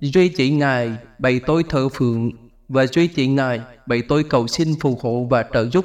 duy chỉ Ngài, bày tôi thờ phượng, và duy chỉ Ngài, bày tôi cầu xin phù hộ và trợ giúp.